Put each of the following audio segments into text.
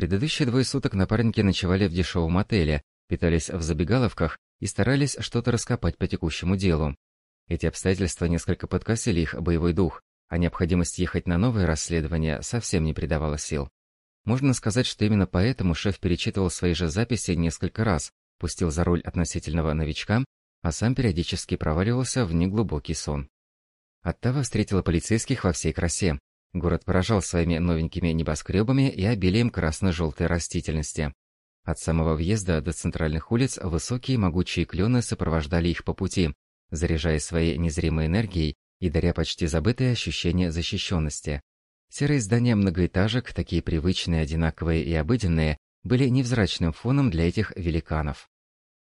Предыдущие двое суток напарники ночевали в дешевом отеле, питались в забегаловках и старались что-то раскопать по текущему делу. Эти обстоятельства несколько подкосили их боевой дух, а необходимость ехать на новое расследование совсем не придавала сил. Можно сказать, что именно поэтому шеф перечитывал свои же записи несколько раз, пустил за руль относительного новичка, а сам периодически проваливался в неглубокий сон. Оттава встретила полицейских во всей красе. Город поражал своими новенькими небоскребами и обилием красно-желтой растительности. От самого въезда до центральных улиц высокие могучие клены сопровождали их по пути, заряжая своей незримой энергией и даря почти забытые ощущения защищенности. Серые здания многоэтажек, такие привычные, одинаковые и обыденные, были невзрачным фоном для этих великанов.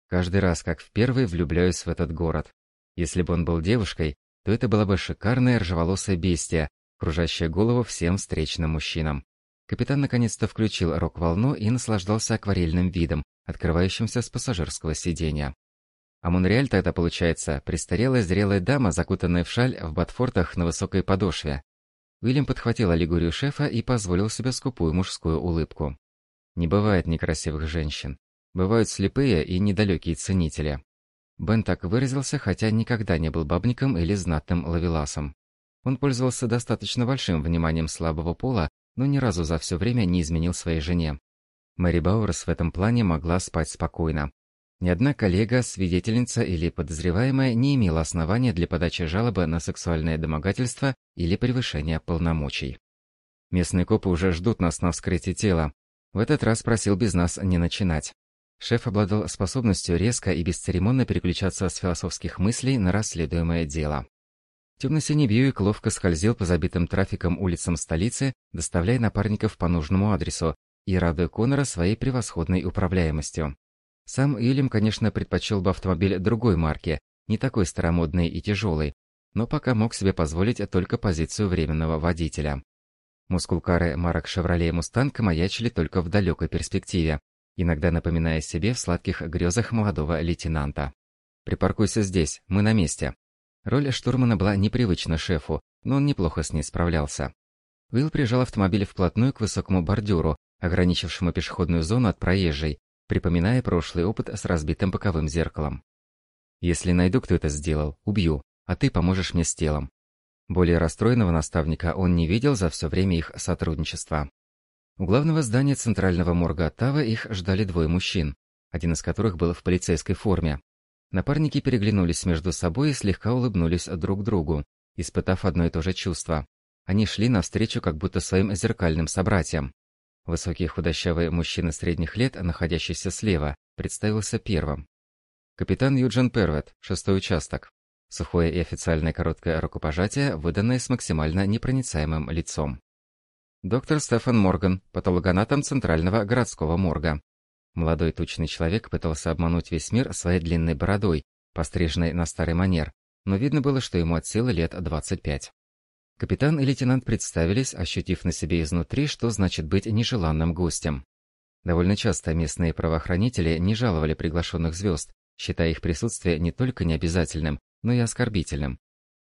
Каждый раз, как в первый, влюбляюсь в этот город. Если бы он был девушкой, то это была бы шикарная ржеволосая бестия, кружащая голову всем встречным мужчинам. Капитан наконец-то включил рок-волну и наслаждался акварельным видом, открывающимся с пассажирского сиденья. А Монреаль тогда, получается, престарелая зрелая дама, закутанная в шаль в ботфортах на высокой подошве. Уильям подхватил аллегорию шефа и позволил себе скупую мужскую улыбку. Не бывает некрасивых женщин. Бывают слепые и недалекие ценители. Бен так выразился, хотя никогда не был бабником или знатным лавеласом. Он пользовался достаточно большим вниманием слабого пола, но ни разу за все время не изменил своей жене. Мэри Бауэрс в этом плане могла спать спокойно. Ни одна коллега, свидетельница или подозреваемая не имела основания для подачи жалобы на сексуальное домогательство или превышение полномочий. Местные копы уже ждут нас на вскрытии тела. В этот раз просил без нас не начинать. Шеф обладал способностью резко и бесцеремонно переключаться с философских мыслей на расследуемое дело. Темно-синий Бьюик ловко скользил по забитым трафиком улицам столицы, доставляя напарников по нужному адресу и радуя Конора своей превосходной управляемостью. Сам Уильям, конечно, предпочел бы автомобиль другой марки, не такой старомодный и тяжелый, но пока мог себе позволить только позицию временного водителя. Мускулкары марок «Шевроле» и «Мустанг» маячили только в далекой перспективе, иногда напоминая себе в сладких грезах молодого лейтенанта. «Припаркуйся здесь, мы на месте». Роль штурмана была непривычна шефу, но он неплохо с ней справлялся. Уилл прижал автомобиль вплотную к высокому бордюру, ограничившему пешеходную зону от проезжей, припоминая прошлый опыт с разбитым боковым зеркалом. «Если найду, кто это сделал, убью, а ты поможешь мне с телом». Более расстроенного наставника он не видел за все время их сотрудничества. У главного здания центрального морга Оттавы их ждали двое мужчин, один из которых был в полицейской форме. Напарники переглянулись между собой и слегка улыбнулись друг другу, испытав одно и то же чувство. Они шли навстречу как будто своим зеркальным собратьям. Высокий худощавый мужчина средних лет, находящийся слева, представился первым. Капитан Юджин Первет, шестой участок. Сухое и официальное короткое рукопожатие, выданное с максимально непроницаемым лицом. Доктор Стефан Морган, патологоанатом Центрального городского морга. Молодой тучный человек пытался обмануть весь мир своей длинной бородой, постриженной на старый манер, но видно было, что ему от силы лет 25. Капитан и лейтенант представились, ощутив на себе изнутри, что значит быть нежеланным гостем. Довольно часто местные правоохранители не жаловали приглашенных звезд, считая их присутствие не только необязательным, но и оскорбительным.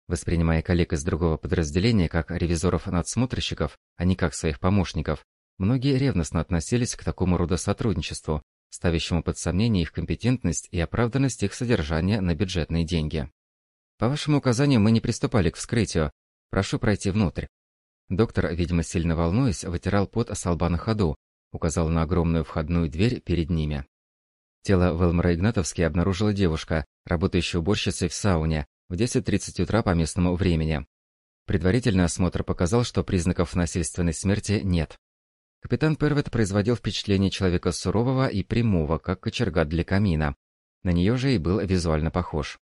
Воспринимая коллег из другого подразделения как ревизоров-надсмотрщиков, а не как своих помощников, многие ревностно относились к такому рода сотрудничеству, ставящему под сомнение их компетентность и оправданность их содержания на бюджетные деньги. По вашему указанию мы не приступали к вскрытию, Прошу пройти внутрь. Доктор, видимо, сильно волнуясь, вытирал пот с лба на ходу, указал на огромную входную дверь перед ними. Тело Велмара Игнатовски обнаружила девушка, работающая уборщицей в сауне, в 10.30 утра по местному времени. Предварительный осмотр показал, что признаков насильственной смерти нет. Капитан Первет производил впечатление человека сурового и прямого, как кочерга для камина. На нее же и был визуально похож.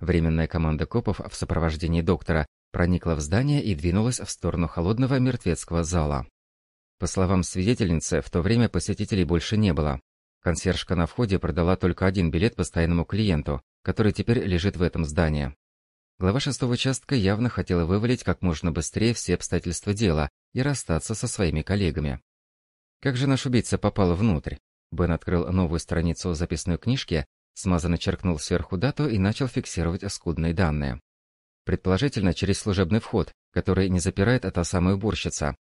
Временная команда копов в сопровождении доктора проникла в здание и двинулась в сторону холодного мертвецкого зала. По словам свидетельницы, в то время посетителей больше не было. Консьержка на входе продала только один билет постоянному клиенту, который теперь лежит в этом здании. Глава шестого участка явно хотела вывалить как можно быстрее все обстоятельства дела и расстаться со своими коллегами. Как же наш убийца попал внутрь? Бен открыл новую страницу записной книжки, смазанно черкнул сверху дату и начал фиксировать скудные данные. Предположительно, через служебный вход, который не запирает эта самая уборщица.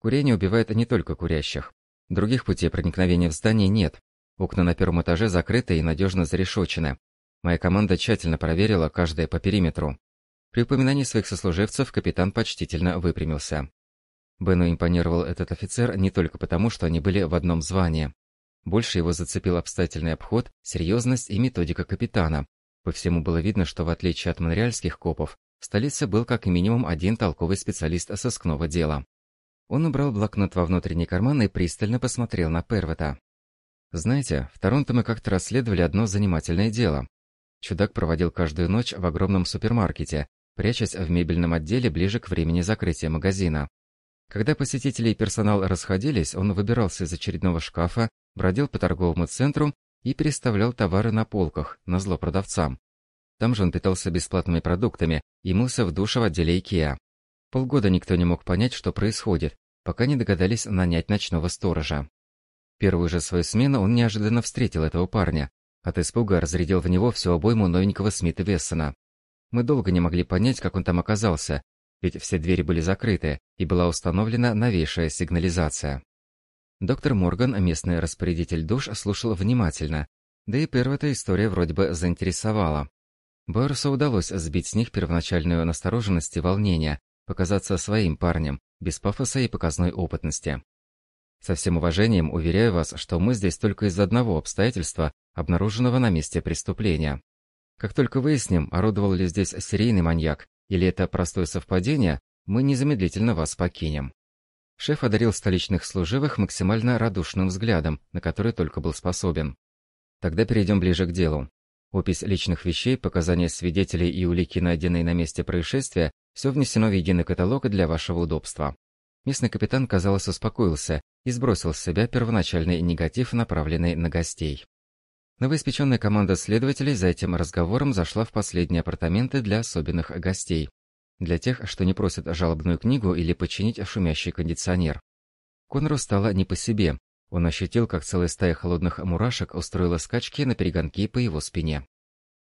Курение убивает не только курящих. Других путей проникновения в здание нет. Окна на первом этаже закрыты и надежно зарешочены. Моя команда тщательно проверила каждое по периметру. При упоминании своих сослуживцев капитан почтительно выпрямился. Бену импонировал этот офицер не только потому, что они были в одном звании. Больше его зацепил обстоятельный обход, серьезность и методика капитана. По всему было видно, что в отличие от монреальских копов, в столице был как минимум один толковый специалист сыскного дела. Он убрал блокнот во внутренний карман и пристально посмотрел на Первета. «Знаете, в Торонто мы как-то расследовали одно занимательное дело. Чудак проводил каждую ночь в огромном супермаркете, прячась в мебельном отделе ближе к времени закрытия магазина. Когда посетители и персонал расходились, он выбирался из очередного шкафа, бродил по торговому центру и переставлял товары на полках, на зло продавцам. Там же он питался бесплатными продуктами и мылся в душе в отделе Икеа. Полгода никто не мог понять, что происходит, пока не догадались нанять ночного сторожа. Первую же свою смену он неожиданно встретил этого парня. От испуга разрядил в него всю обойму новенького Смита Вессона. Мы долго не могли понять, как он там оказался, ведь все двери были закрыты, и была установлена новейшая сигнализация. Доктор Морган, местный распорядитель душ, слушал внимательно, да и первая история вроде бы заинтересовала. Бойерсу удалось сбить с них первоначальную настороженность и волнение, показаться своим парнем, без пафоса и показной опытности. Со всем уважением уверяю вас, что мы здесь только из одного обстоятельства, обнаруженного на месте преступления. Как только выясним, орудовал ли здесь серийный маньяк, или это простое совпадение, мы незамедлительно вас покинем. Шеф одарил столичных служивых максимально радушным взглядом, на который только был способен. Тогда перейдем ближе к делу. Опись личных вещей, показания свидетелей и улики, найденные на месте происшествия, все внесено в единый каталог для вашего удобства. Местный капитан, казалось, успокоился и сбросил с себя первоначальный негатив, направленный на гостей. Новоиспеченная команда следователей за этим разговором зашла в последние апартаменты для особенных гостей. Для тех, что не просят жалобную книгу или починить шумящий кондиционер. Конору стало не по себе, он ощутил, как целая стая холодных мурашек устроила скачки на перегонки по его спине.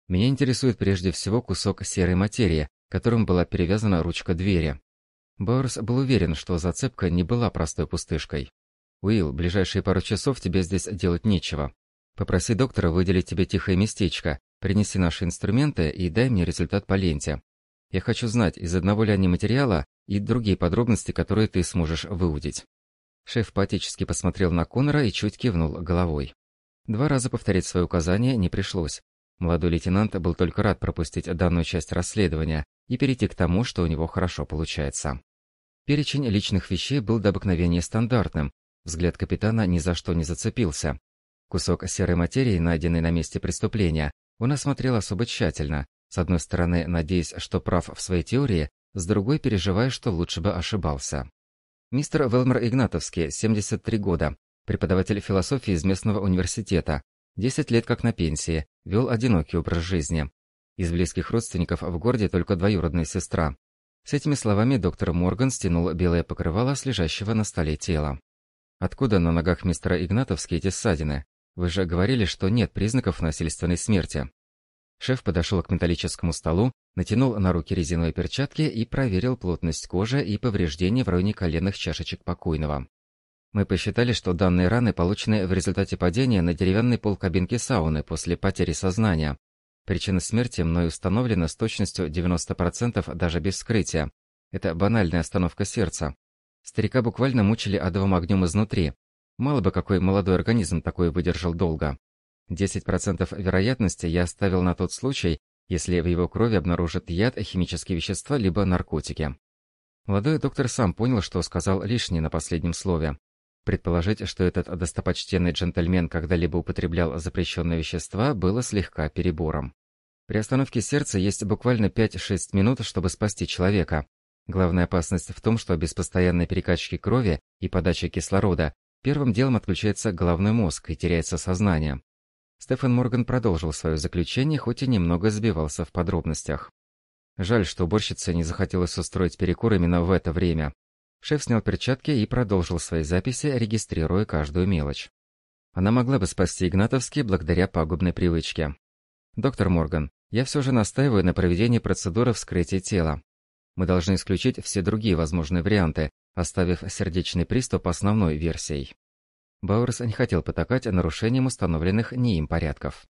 Меня интересует прежде всего кусок серой материи, которым была перевязана ручка двери. Бауэрс был уверен, что зацепка не была простой пустышкой. «Уилл, ближайшие пару часов тебе здесь делать нечего. Попроси доктора выделить тебе тихое местечко, принеси наши инструменты и дай мне результат по ленте. Я хочу знать, из одного ли они материала и другие подробности, которые ты сможешь выудить». Шеф патически посмотрел на Конора и чуть кивнул головой. Два раза повторить свое указание не пришлось. Молодой лейтенант был только рад пропустить данную часть расследования и перейти к тому, что у него хорошо получается. Перечень личных вещей был до обыкновения стандартным, взгляд капитана ни за что не зацепился. Кусок серой материи, найденный на месте преступления, он осмотрел особо тщательно, с одной стороны, надеясь, что прав в своей теории, с другой, переживая, что лучше бы ошибался. Мистер Велмер Игнатовский, 73 года, преподаватель философии из местного университета, 10 лет как на пенсии, вел одинокий образ жизни. Из близких родственников в городе только двоюродная сестра. С этими словами доктор Морган стянул белое покрывало с лежащего на столе тела. «Откуда на ногах мистера Игнатовски эти ссадины? Вы же говорили, что нет признаков насильственной смерти». Шеф подошел к металлическому столу, натянул на руки резиновые перчатки и проверил плотность кожи и повреждения в районе коленных чашечек покойного. Мы посчитали, что данные раны получены в результате падения на деревянный пол кабинки сауны после потери сознания. Причина смерти мной установлена с точностью 90% даже без вскрытия. Это банальная остановка сердца. Старика буквально мучили адовым огнем изнутри. Мало бы какой молодой организм такой выдержал долго. 10% вероятности я оставил на тот случай, если в его крови обнаружат яд, химические вещества либо наркотики. Молодой доктор сам понял, что сказал лишнее на последнем слове. Предположить, что этот достопочтенный джентльмен когда-либо употреблял запрещенные вещества, было слегка перебором. При остановке сердца есть буквально 5-6 минут, чтобы спасти человека. Главная опасность в том, что без постоянной перекачки крови и подачи кислорода первым делом отключается головной мозг и теряется сознание. Стефан Морган продолжил свое заключение, хоть и немного сбивался в подробностях. Жаль, что уборщица не захотелось устроить перекур именно в это время. Шеф снял перчатки и продолжил свои записи, регистрируя каждую мелочь. Она могла бы спасти Игнатовский благодаря пагубной привычке. «Доктор Морган, я все же настаиваю на проведении процедуры вскрытия тела. Мы должны исключить все другие возможные варианты, оставив сердечный приступ основной версией». Бауэрс не хотел потакать нарушением установленных не им порядков.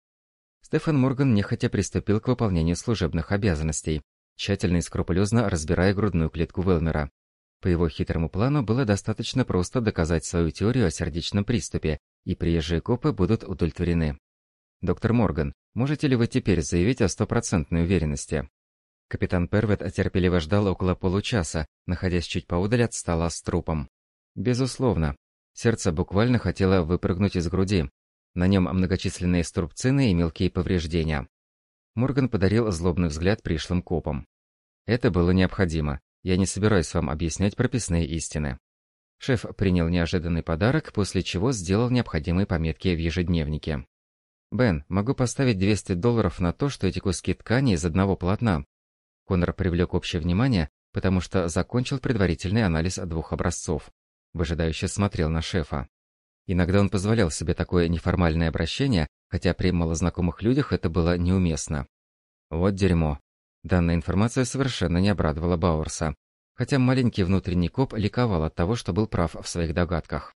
Стефан Морган нехотя приступил к выполнению служебных обязанностей, тщательно и скрупулезно разбирая грудную клетку Велмера. По его хитрому плану было достаточно просто доказать свою теорию о сердечном приступе, и приезжие копы будут удовлетворены. «Доктор Морган, можете ли вы теперь заявить о стопроцентной уверенности?» Капитан Первет терпеливо ждал около получаса, находясь чуть поудаль от стола с трупом. «Безусловно». Сердце буквально хотело выпрыгнуть из груди. На нем многочисленные струбцины и мелкие повреждения. Морган подарил злобный взгляд пришлым копам. «Это было необходимо. Я не собираюсь вам объяснять прописные истины». Шеф принял неожиданный подарок, после чего сделал необходимые пометки в ежедневнике. «Бен, могу поставить 200 долларов на то, что эти куски ткани из одного полотна». Конор привлек общее внимание, потому что закончил предварительный анализ двух образцов. Выжидающе смотрел на шефа. Иногда он позволял себе такое неформальное обращение, хотя при малознакомых людях это было неуместно. Вот дерьмо. Данная информация совершенно не обрадовала Бауэрса, хотя маленький внутренний коп ликовал от того, что был прав в своих догадках.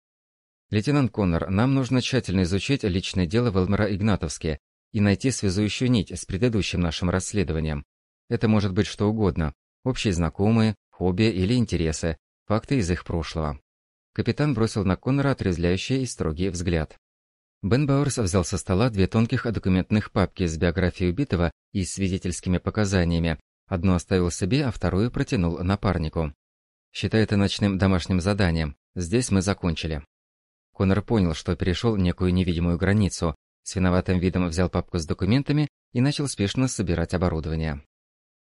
«Лейтенант Коннор, нам нужно тщательно изучить личное дело Велмера Игнатовски и найти связующую нить с предыдущим нашим расследованием. Это может быть что угодно – общие знакомые, хобби или интересы, факты из их прошлого». Капитан бросил на Коннора отрезляющий и строгий взгляд. Бен Бауэрс взял со стола две тонких документных папки с биографией убитого и свидетельскими показаниями. Одну оставил себе, а вторую протянул напарнику. «Считай это ночным домашним заданием. Здесь мы закончили». Коннор понял, что перешел некую невидимую границу, с виноватым видом взял папку с документами и начал спешно собирать оборудование.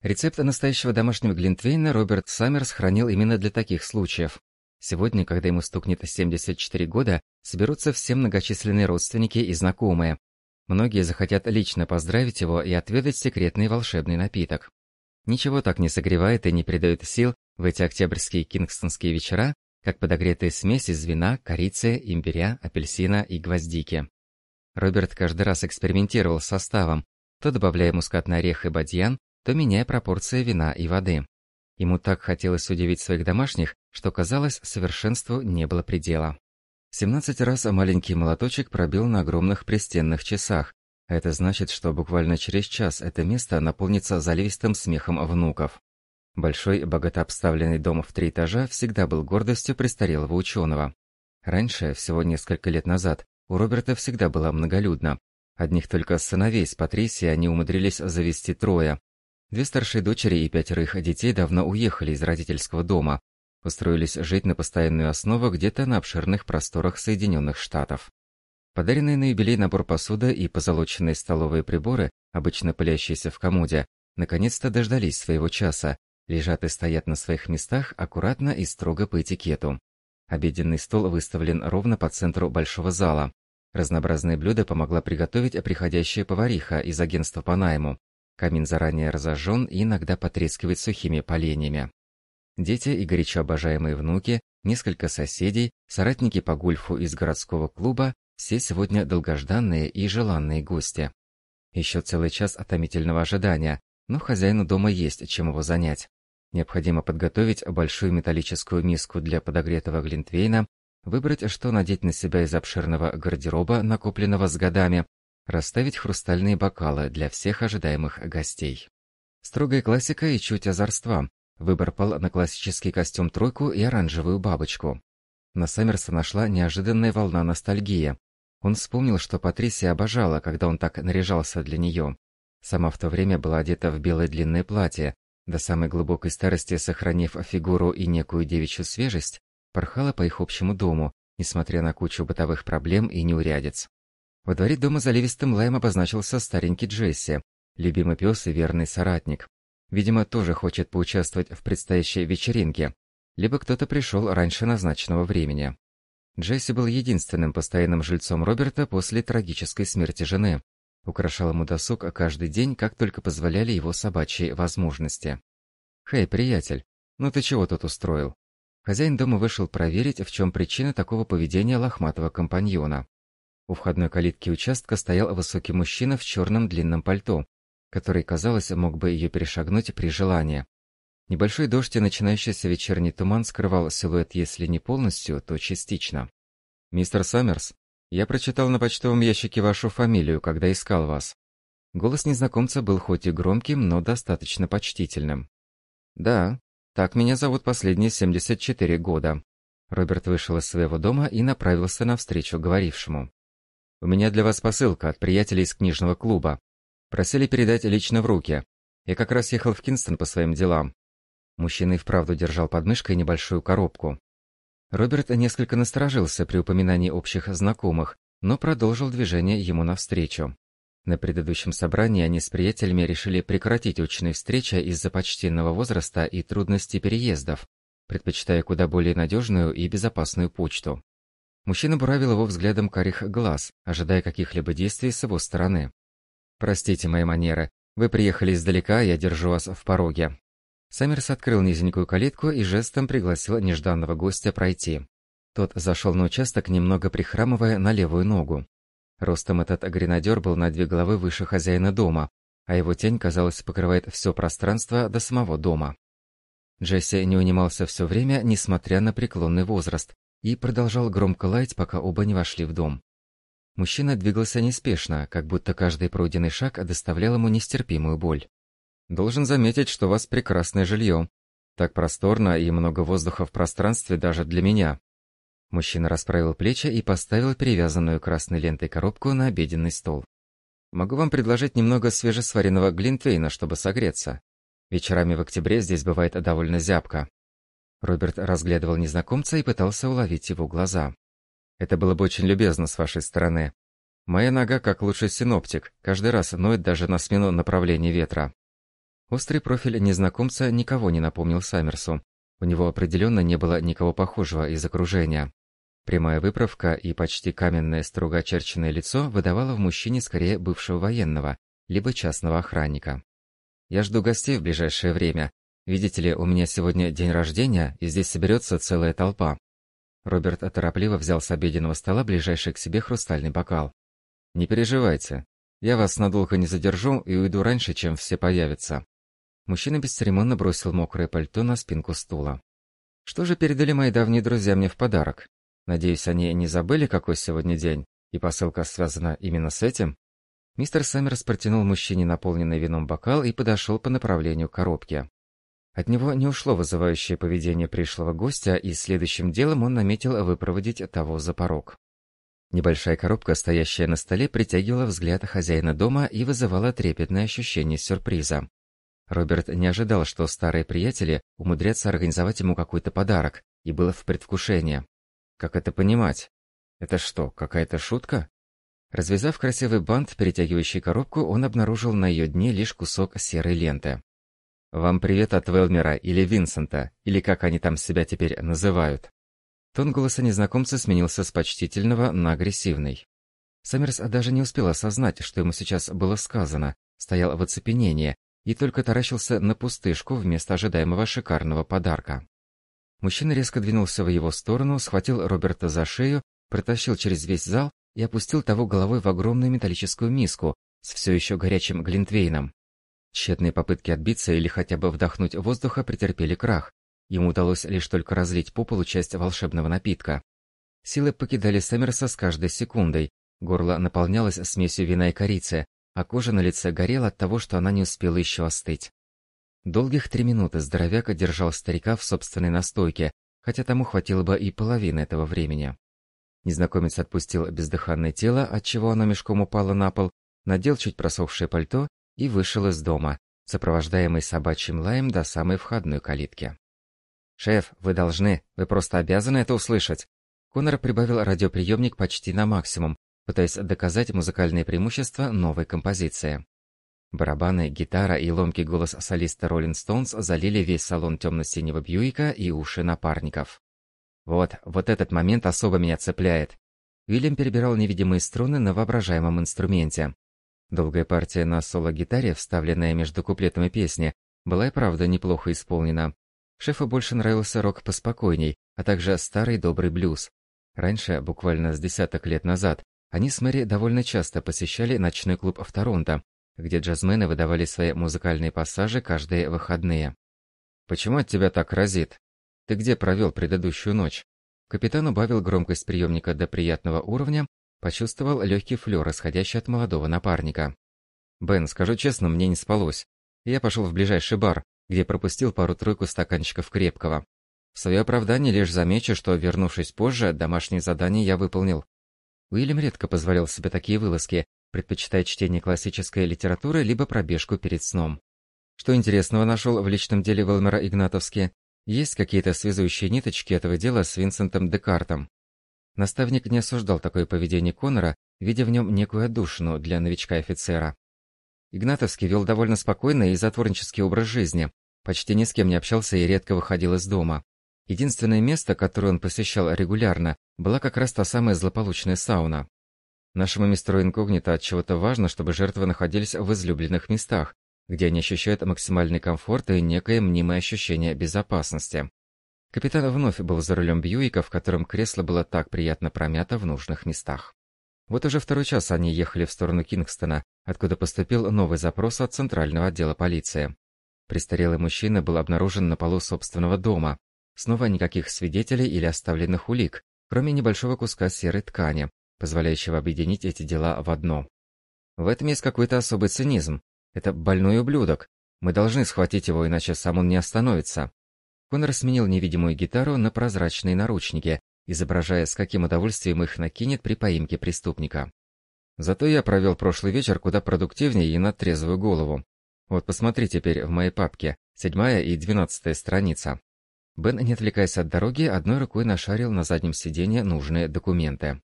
Рецепт настоящего домашнего Глинтвейна Роберт Саммерс хранил именно для таких случаев. Сегодня, когда ему стукнет 74 года, соберутся все многочисленные родственники и знакомые. Многие захотят лично поздравить его и отведать секретный волшебный напиток. Ничего так не согревает и не придает сил в эти октябрьские кингстонские вечера, как подогретая смесь из вина, корицы, имбиря, апельсина и гвоздики. Роберт каждый раз экспериментировал с составом, то добавляя мускатный орех и бадьян, то меняя пропорции вина и воды. Ему так хотелось удивить своих домашних, что, казалось, совершенству не было предела. 17 раз маленький молоточек пробил на огромных пристенных часах. Это значит, что буквально через час это место наполнится заливистым смехом внуков. Большой, богато обставленный дом в три этажа всегда был гордостью престарелого ученого. Раньше, всего несколько лет назад, у Роберта всегда было многолюдно. Одних только сыновей с Патрисией они умудрились завести трое, Две старшие дочери и пятеро их детей давно уехали из родительского дома, устроились жить на постоянную основу где-то на обширных просторах Соединенных Штатов. Подаренные на юбилей набор посуды и позолоченные столовые приборы, обычно пылящиеся в комоде, наконец-то дождались своего часа, лежат и стоят на своих местах аккуратно и строго по этикету. Обеденный стол выставлен ровно по центру большого зала. Разнообразные блюда помогла приготовить приходящая повариха из агентства по найму. Камин заранее разожжен и иногда потрескивает сухими поленьями. Дети и горячо обожаемые внуки, несколько соседей, соратники по гольфу из городского клуба, все сегодня долгожданные и желанные гости. Еще целый час отомительного ожидания, но хозяину дома есть чем его занять. Необходимо подготовить большую металлическую миску для подогретого глинтвейна, выбрать, что надеть на себя из обширного гардероба, накопленного с годами, расставить хрустальные бокалы для всех ожидаемых гостей. Строгая классика и чуть озорства. Выбор пал на классический костюм тройку и оранжевую бабочку. На Саммерса нашла неожиданная волна ностальгии. Он вспомнил, что Патрисия обожала, когда он так наряжался для нее. Сама в то время была одета в белое длинное платье, до самой глубокой старости сохранив фигуру и некую девичью свежесть, порхала по их общему дому, несмотря на кучу бытовых проблем и неурядиц. Во дворе дома заливистым лаем обозначился старенький Джесси, любимый пес и верный соратник. Видимо, тоже хочет поучаствовать в предстоящей вечеринке, либо кто-то пришел раньше назначенного времени. Джесси был единственным постоянным жильцом Роберта после трагической смерти жены. Украшал ему досуг каждый день, как только позволяли его собачьи возможности. «Хей, приятель, ну ты чего тут устроил?» Хозяин дома вышел проверить, в чем причина такого поведения лохматого компаньона. У входной калитки участка стоял высокий мужчина в черном длинном пальто, который, казалось, мог бы ее перешагнуть при желании. Небольшой дождь и начинающийся вечерний туман скрывал силуэт, если не полностью, то частично. «Мистер Саммерс, я прочитал на почтовом ящике вашу фамилию, когда искал вас». Голос незнакомца был хоть и громким, но достаточно почтительным. «Да, так меня зовут последние 74 года». Роберт вышел из своего дома и направился навстречу говорившему. «У меня для вас посылка от приятелей из книжного клуба. Просили передать лично в руки. Я как раз ехал в Кинстон по своим делам». Мужчина и вправду держал под мышкой небольшую коробку. Роберт несколько насторожился при упоминании общих знакомых, но продолжил движение ему навстречу. На предыдущем собрании они с приятелями решили прекратить очные встречи из-за почтенного возраста и трудностей переездов, предпочитая куда более надежную и безопасную почту. Мужчина буравил его взглядом карих глаз, ожидая каких-либо действий с его стороны. «Простите мои манеры. Вы приехали издалека, я держу вас в пороге. Саммерс открыл низенькую калитку и жестом пригласил нежданного гостя пройти. Тот зашел на участок, немного прихрамывая на левую ногу. Ростом этот гренадер был на две головы выше хозяина дома, а его тень, казалось, покрывает все пространство до самого дома. Джесси не унимался все время, несмотря на преклонный возраст, и продолжал громко лаять, пока оба не вошли в дом. Мужчина двигался неспешно, как будто каждый пройденный шаг доставлял ему нестерпимую боль. Должен заметить, что у вас прекрасное жилье. Так просторно и много воздуха в пространстве даже для меня. Мужчина расправил плечи и поставил перевязанную красной лентой коробку на обеденный стол. Могу вам предложить немного свежесваренного глинтвейна, чтобы согреться. Вечерами в октябре здесь бывает довольно зябко. Роберт разглядывал незнакомца и пытался уловить его глаза. Это было бы очень любезно с вашей стороны. Моя нога, как лучший синоптик, каждый раз ноет даже на смену направления ветра. Острый профиль незнакомца никого не напомнил Саммерсу. У него определенно не было никого похожего из окружения. Прямая выправка и почти каменное строго очерченное лицо выдавало в мужчине скорее бывшего военного, либо частного охранника. «Я жду гостей в ближайшее время. Видите ли, у меня сегодня день рождения, и здесь соберется целая толпа». Роберт торопливо взял с обеденного стола ближайший к себе хрустальный бокал. «Не переживайте. Я вас надолго не задержу и уйду раньше, чем все появятся. Мужчина бесцеремонно бросил мокрое пальто на спинку стула. Что же передали мои давние друзья мне в подарок? Надеюсь, они не забыли, какой сегодня день, и посылка связана именно с этим? Мистер Саммерс протянул мужчине наполненный вином бокал и подошел по направлению к коробке. От него не ушло вызывающее поведение пришлого гостя, и следующим делом он наметил выпроводить того за порог. Небольшая коробка, стоящая на столе, притягивала взгляд хозяина дома и вызывала трепетное ощущение сюрприза. Роберт не ожидал, что старые приятели умудрятся организовать ему какой-то подарок, и было в предвкушении. Как это понимать? Это что, какая-то шутка? Развязав красивый бант, перетягивающий коробку, он обнаружил на ее дне лишь кусок серой ленты. «Вам привет от Велмера или Винсента, или как они там себя теперь называют». Тон голоса незнакомца сменился с почтительного на агрессивный. Саммерс даже не успел осознать, что ему сейчас было сказано, стоял в оцепенении, и только таращился на пустышку вместо ожидаемого шикарного подарка. Мужчина резко двинулся в его сторону, схватил Роберта за шею, протащил через весь зал и опустил того головой в огромную металлическую миску с все еще горячим глинтвейном. Тщетные попытки отбиться или хотя бы вдохнуть воздуха претерпели крах. Ему удалось лишь только разлить по полу часть волшебного напитка. Силы покидали Сэмерса с каждой секундой, горло наполнялось смесью вина и корицы, а кожа на лице горела от того, что она не успела еще остыть. Долгих три минуты здоровяк держал старика в собственной настойке, хотя тому хватило бы и половины этого времени. Незнакомец отпустил бездыханное тело, отчего оно мешком упало на пол, надел чуть просохшее пальто и вышел из дома, сопровождаемый собачьим лаем до самой входной калитки. «Шеф, вы должны, вы просто обязаны это услышать!» Конор прибавил радиоприемник почти на максимум, пытаясь доказать музыкальные преимущества новой композиции. Барабаны, гитара и ломкий голос солиста Роллин Стоунс залили весь салон темно-синего Бьюика и уши напарников. Вот, вот этот момент особо меня цепляет. Уильям перебирал невидимые струны на воображаемом инструменте. Долгая партия на соло-гитаре, вставленная между куплетами песни, была и правда неплохо исполнена. Шефу больше нравился рок поспокойней, а также старый добрый блюз. Раньше, буквально с десяток лет назад, они с Мэри довольно часто посещали ночной клуб в Торонто, где джазмены выдавали свои музыкальные пассажи каждые выходные. «Почему от тебя так разит? Ты где провел предыдущую ночь?» Капитан убавил громкость приемника до приятного уровня, почувствовал легкий флер, исходящий от молодого напарника. «Бен, скажу честно, мне не спалось. Я пошел в ближайший бар, где пропустил пару-тройку стаканчиков крепкого. В свое оправдание лишь замечу, что, вернувшись позже, домашнее задание я выполнил. Уильям редко позволял себе такие вылазки, предпочитая чтение классической литературы либо пробежку перед сном. Что интересного нашел в личном деле Велмера Игнатовски? Есть какие-то связующие ниточки этого дела с Винсентом Декартом? Наставник не осуждал такое поведение Коннора, видя в нем некую отдушину для новичка-офицера. Игнатовский вел довольно спокойный и затворнический образ жизни, почти ни с кем не общался и редко выходил из дома. Единственное место, которое он посещал регулярно, была как раз та самая злополучная сауна. Нашему мистеру инкогнито от чего-то важно, чтобы жертвы находились в излюбленных местах, где они ощущают максимальный комфорт и некое мнимое ощущение безопасности. Капитан вновь был за рулем Бьюика, в котором кресло было так приятно промято в нужных местах. Вот уже второй час они ехали в сторону Кингстона, откуда поступил новый запрос от Центрального отдела полиции. Престарелый мужчина был обнаружен на полу собственного дома, Снова никаких свидетелей или оставленных улик, кроме небольшого куска серой ткани, позволяющего объединить эти дела в одно. В этом есть какой-то особый цинизм. Это больной ублюдок. Мы должны схватить его, иначе сам он не остановится. Конор сменил невидимую гитару на прозрачные наручники, изображая, с каким удовольствием их накинет при поимке преступника. Зато я провел прошлый вечер куда продуктивнее и на трезвую голову. Вот посмотри теперь в моей папке, седьмая и двенадцатая страница. Бен, не отвлекаясь от дороги, одной рукой нашарил на заднем сиденье нужные документы.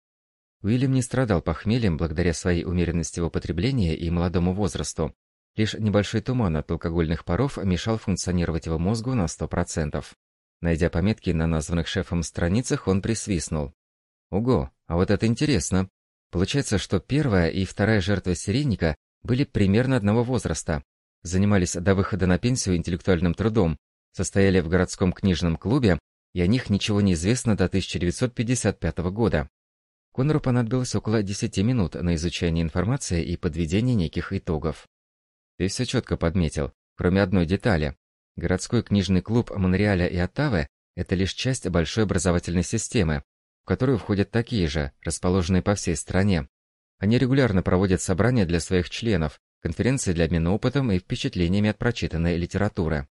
Уильям не страдал похмельем благодаря своей умеренности в употреблении и молодому возрасту. Лишь небольшой туман от алкогольных паров мешал функционировать его мозгу на 100%. Найдя пометки на названных шефом страницах, он присвистнул. Ого, а вот это интересно. Получается, что первая и вторая жертва серийника были примерно одного возраста, занимались до выхода на пенсию интеллектуальным трудом, состояли в городском книжном клубе, и о них ничего не известно до 1955 года. Конору понадобилось около 10 минут на изучение информации и подведение неких итогов. Ты все четко подметил, кроме одной детали. Городской книжный клуб Монреаля и Оттавы – это лишь часть большой образовательной системы, в которую входят такие же, расположенные по всей стране. Они регулярно проводят собрания для своих членов, конференции для обмена опытом и впечатлениями от прочитанной литературы.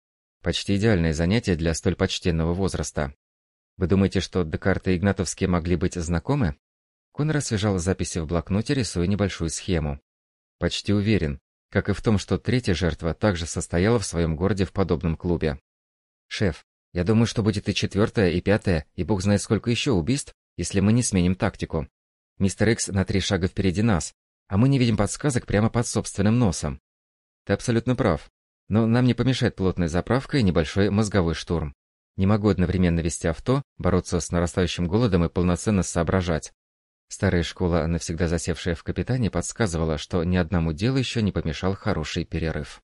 Почти идеальное занятие для столь почтенного возраста. Вы думаете, что Декарт и Игнатовский могли быть знакомы? Конор освежал записи в блокноте, рисуя небольшую схему. Почти уверен, как и в том, что третья жертва также состояла в своем городе в подобном клубе. Шеф, я думаю, что будет и четвертая, и пятая, и бог знает сколько еще убийств, если мы не сменим тактику. Мистер Икс на три шага впереди нас, а мы не видим подсказок прямо под собственным носом. Ты абсолютно прав. Но нам не помешает плотная заправка и небольшой мозговой штурм. Не могу одновременно вести авто, бороться с нарастающим голодом и полноценно соображать. Старая школа, навсегда засевшая в капитане, подсказывала, что ни одному делу еще не помешал хороший перерыв.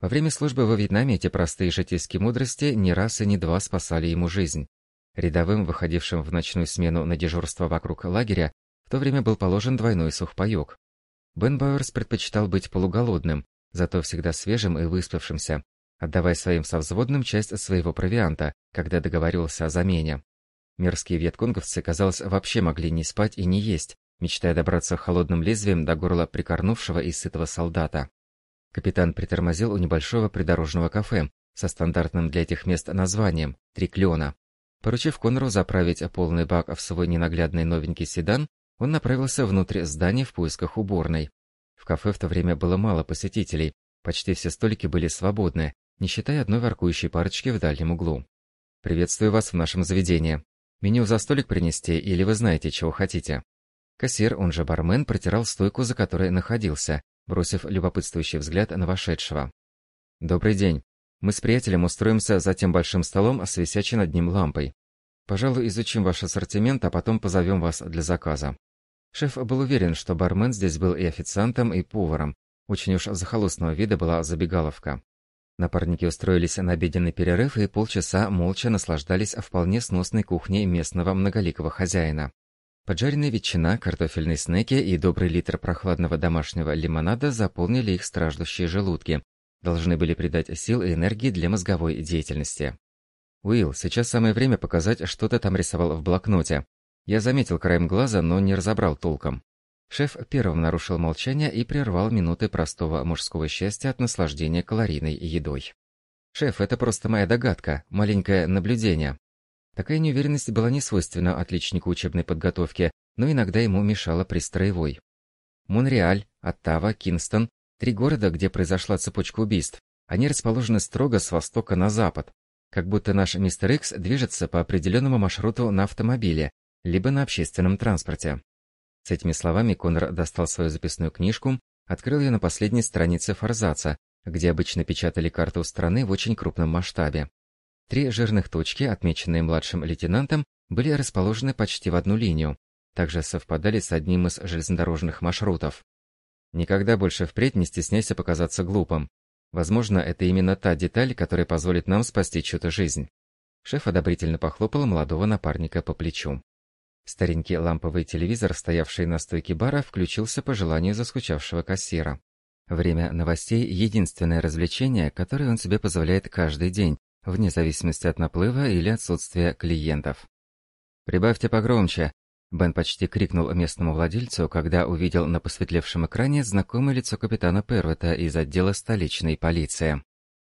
Во время службы во Вьетнаме эти простые житейские мудрости не раз и не два спасали ему жизнь. Рядовым, выходившим в ночную смену на дежурство вокруг лагеря, в то время был положен двойной сухпайок. Бен Бауэрс предпочитал быть полуголодным, зато всегда свежим и выспавшимся, отдавая своим совзводным часть своего провианта, когда договаривался о замене. Мерзкие вьетконговцы, казалось, вообще могли не спать и не есть, мечтая добраться холодным лезвием до горла прикорнувшего и сытого солдата. Капитан притормозил у небольшого придорожного кафе со стандартным для этих мест названием «Три клена». Поручив Конору заправить полный бак в свой ненаглядный новенький седан, он направился внутрь здания в поисках уборной. В кафе в то время было мало посетителей, почти все столики были свободны, не считая одной воркующей парочки в дальнем углу. «Приветствую вас в нашем заведении. Меню за столик принести или вы знаете, чего хотите?» Кассир, он же бармен, протирал стойку, за которой находился, бросив любопытствующий взгляд на вошедшего. «Добрый день. Мы с приятелем устроимся за тем большим столом с висячей над ним лампой. Пожалуй, изучим ваш ассортимент, а потом позовем вас для заказа. Шеф был уверен, что бармен здесь был и официантом, и поваром. Очень уж захолустного вида была забегаловка. Напарники устроились на обеденный перерыв и полчаса молча наслаждались вполне сносной кухней местного многоликого хозяина. Поджаренная ветчина, картофельные снеки и добрый литр прохладного домашнего лимонада заполнили их страждущие желудки, должны были придать сил и энергии для мозговой деятельности. «Уилл, сейчас самое время показать, что ты там рисовал в блокноте». Я заметил краем глаза, но не разобрал толком. Шеф первым нарушил молчание и прервал минуты простого мужского счастья от наслаждения калорийной едой. «Шеф, это просто моя догадка, маленькое наблюдение». Такая неуверенность была не свойственна отличнику учебной подготовки, но иногда ему мешала при строевой. Монреаль, Оттава, Кингстон – три города, где произошла цепочка убийств. Они расположены строго с востока на запад, как будто наш мистер Икс движется по определенному маршруту на автомобиле, либо на общественном транспорте. С этими словами Конор достал свою записную книжку, открыл ее на последней странице форзаца, где обычно печатали карту страны в очень крупном масштабе. Три жирных точки, отмеченные младшим лейтенантом, были расположены почти в одну линию, также совпадали с одним из железнодорожных маршрутов. Никогда больше впредь не стесняйся показаться глупым. Возможно, это именно та деталь, которая позволит нам спасти чью-то жизнь. Шеф одобрительно похлопал молодого напарника по плечу. Старенький ламповый телевизор, стоявший на стойке бара, включился по желанию заскучавшего кассира. Время новостей – единственное развлечение, которое он себе позволяет каждый день, вне зависимости от наплыва или отсутствия клиентов. «Прибавьте погромче!» Бен почти крикнул местному владельцу, когда увидел на посветлевшем экране знакомое лицо капитана Первета из отдела столичной полиции.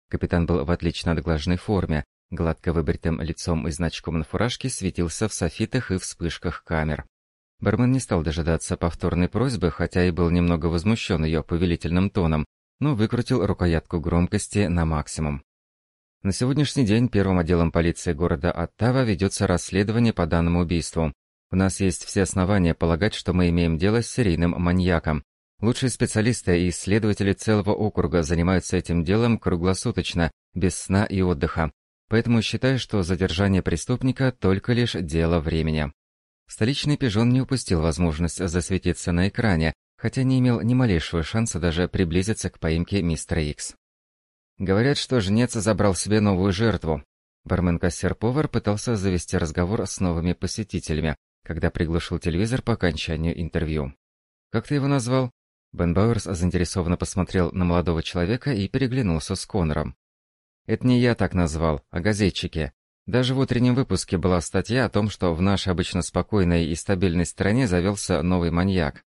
Капитан был в отлично отглаженной форме, Гладко выбритым лицом и значком на фуражке светился в софитах и вспышках камер. Бармен не стал дожидаться повторной просьбы, хотя и был немного возмущен ее повелительным тоном, но выкрутил рукоятку громкости на максимум. На сегодняшний день первым отделом полиции города Оттава ведется расследование по данному убийству. У нас есть все основания полагать, что мы имеем дело с серийным маньяком. Лучшие специалисты и исследователи целого округа занимаются этим делом круглосуточно, без сна и отдыха. Поэтому считаю, что задержание преступника только лишь дело времени. Столичный пижон не упустил возможность засветиться на экране, хотя не имел ни малейшего шанса даже приблизиться к поимке мистера Икс. Говорят, что жнец забрал себе новую жертву. Бармен-кассир-повар пытался завести разговор с новыми посетителями, когда приглушил телевизор по окончанию интервью. «Как ты его назвал?» Бен Бауэрс заинтересованно посмотрел на молодого человека и переглянулся с Конором. Это не я так назвал, а газетчики. Даже в утреннем выпуске была статья о том, что в нашей обычно спокойной и стабильной стране завелся новый маньяк.